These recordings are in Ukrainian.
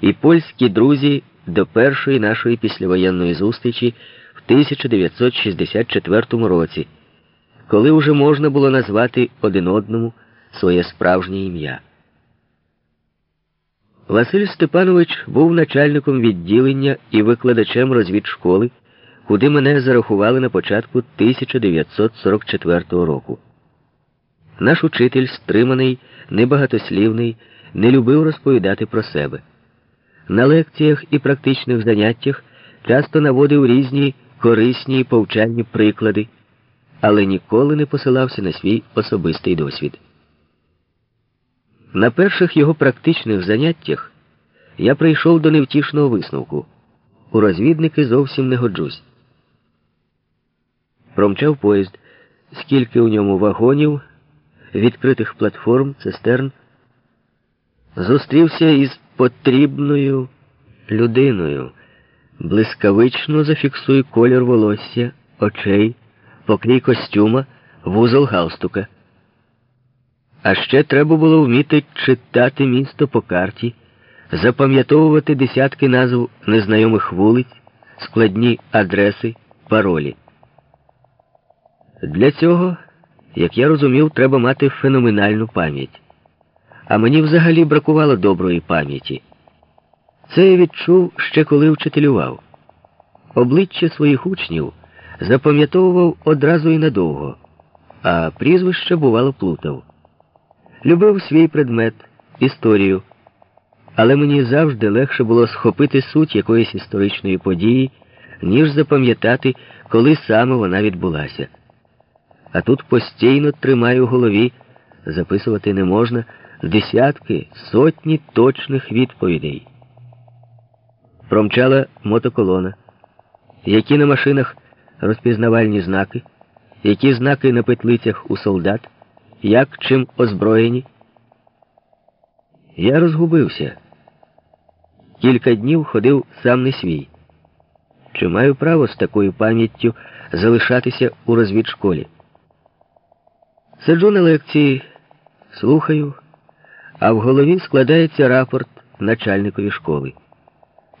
і польські друзі до першої нашої післявоєнної зустрічі в 1964 році, коли вже можна було назвати один одному своє справжнє ім'я. Василь Степанович був начальником відділення і викладачем розвідшколи, куди мене зарахували на початку 1944 року. Наш учитель, стриманий, небагатослівний, не любив розповідати про себе. На лекціях і практичних заняттях часто наводив різні корисні і повчальні приклади, але ніколи не посилався на свій особистий досвід. На перших його практичних заняттях я прийшов до невтішного висновку. У розвідники зовсім не годжусь. Промчав поїзд, скільки у ньому вагонів, відкритих платформ, цистерн, зустрівся із потрібною людиною. Блискавично зафіксуй колір волосся, очей, покрій костюма, вузол галстука. А ще треба було вміти читати місто по карті, запам'ятовувати десятки назв незнайомих вулиць, складні адреси, паролі. Для цього, як я розумів, треба мати феноменальну пам'ять. А мені взагалі бракувало доброї пам'яті. Це я відчув ще коли вчителював. Обличчя своїх учнів запам'ятовував одразу і надовго, а прізвище, бувало, плутав. Любив свій предмет, історію, але мені завжди легше було схопити суть якоїсь історичної події, ніж запам'ятати, коли саме вона відбулася. А тут постійно тримаю в голові, записувати не можна, десятки, сотні точних відповідей. Промчала мотоколона, які на машинах розпізнавальні знаки, які знаки на петлицях у солдат як чим озброєні. Я розгубився. Кілька днів ходив сам не свій. Чи маю право з такою пам'яттю залишатися у розвідшколі? Сиджу на лекції, слухаю, а в голові складається рапорт начальникові школи.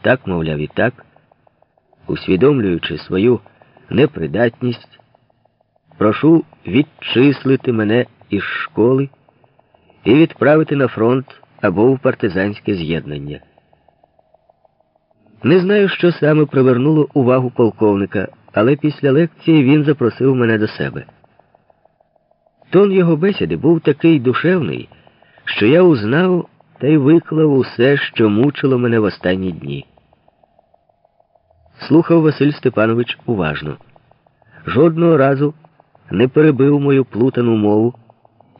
Так, мовляв, і так, усвідомлюючи свою непридатність, прошу відчислити мене із школи і відправити на фронт або в партизанське з'єднання. Не знаю, що саме привернуло увагу полковника, але після лекції він запросив мене до себе. Тон його бесіди був такий душевний, що я узнав та й виклав усе, що мучило мене в останні дні. Слухав Василь Степанович уважно. Жодного разу не перебив мою плутану мову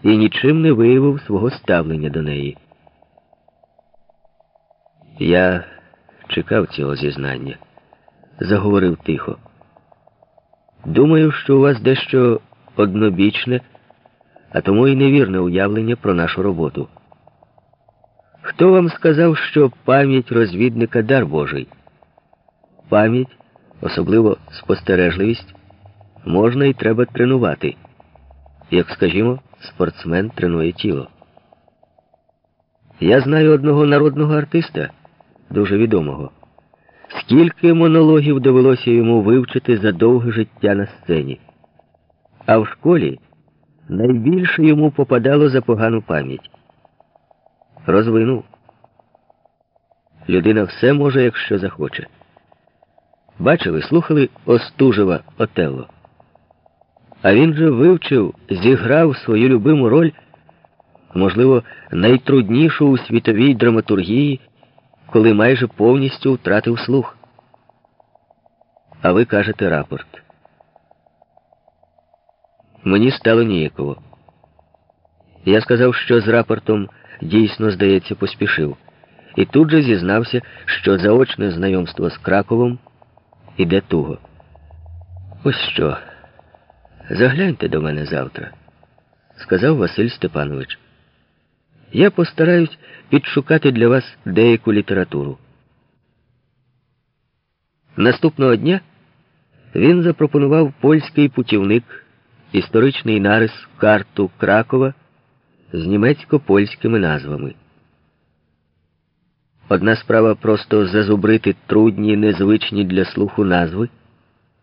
і нічим не виявив свого ставлення до неї. Я чекав цього зізнання, заговорив тихо. Думаю, що у вас дещо однобічне, а тому і невірне уявлення про нашу роботу. Хто вам сказав, що пам'ять розвідника дар Божий? Пам'ять, особливо спостережливість, можна і треба тренувати, як, скажімо, спортсмен тренує тіло. Я знаю одного народного артиста, дуже відомого. Скільки монологів довелося йому вивчити за довге життя на сцені. А в школі найбільше йому попадало за погану пам'ять. Розвинув. Людина все може, якщо захоче. Бачили, слухали Остужева Отелло. А він же вивчив, зіграв свою любиму роль, можливо, найтруднішу у світовій драматургії, коли майже повністю втратив слух. А ви кажете рапорт. Мені стало ніяково. Я сказав, що з рапортом дійсно, здається, поспішив, і тут же зізнався, що заочне знайомство з Краковом іде туго. Ось що. Загляньте до мене завтра, сказав Василь Степанович. Я постараюсь підшукати для вас деяку літературу. Наступного дня він запропонував польський путівник, історичний нарис карту Кракова з німецько-польськими назвами. Одна справа просто зазубрити трудні, незвичні для слуху назви.